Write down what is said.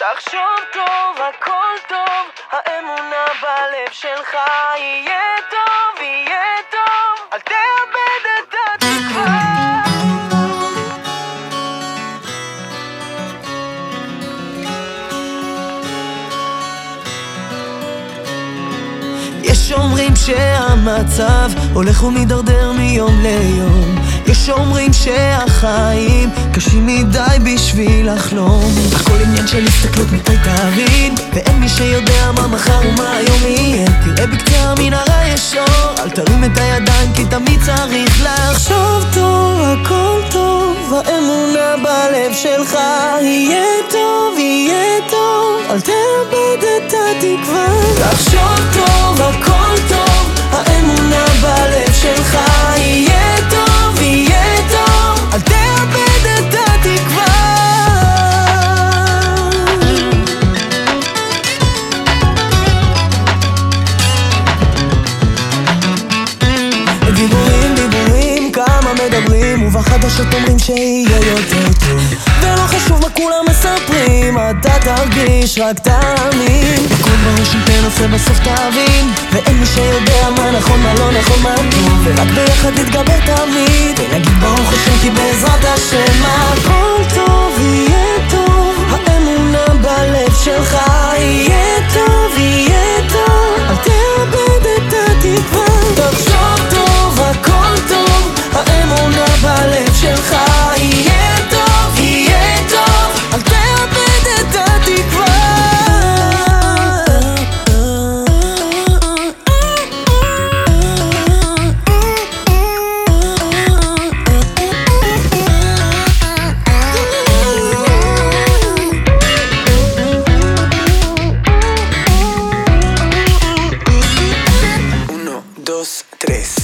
תחשוב טוב, הכל טוב, האמונה בלב שלך יהיה טוב, יש אומרים שהמצב הולך ומידרדר מיום ליום. יש אומרים שהחיים קשים מדי בשביל לחלום. הכל עניין של הסתכלות מתי תבין ואין מי שיודע מה מחר ומה היום יהיה. תראה בקצה המנהרה יש אור אל תרים את הידיים כי תמיד צריך לחשוב טוב הכל טוב האמונה בלב שלך. יהיה טוב יהיה טוב אל תאבד כמה מדברים, ובחדשות אומרים שיהיה יותר טוב. ולא חשוב מה כולם מספרים, אתה תרגיש רק תאמין. הכל בראש אם תנסה בסוף תבין, ואין מי שיודע מה נכון, מה לא נכון, מה טוב. ורק ביחד נתגבר תמיד, ונגיד ברוך השם כי בעזרת השם הכל tres.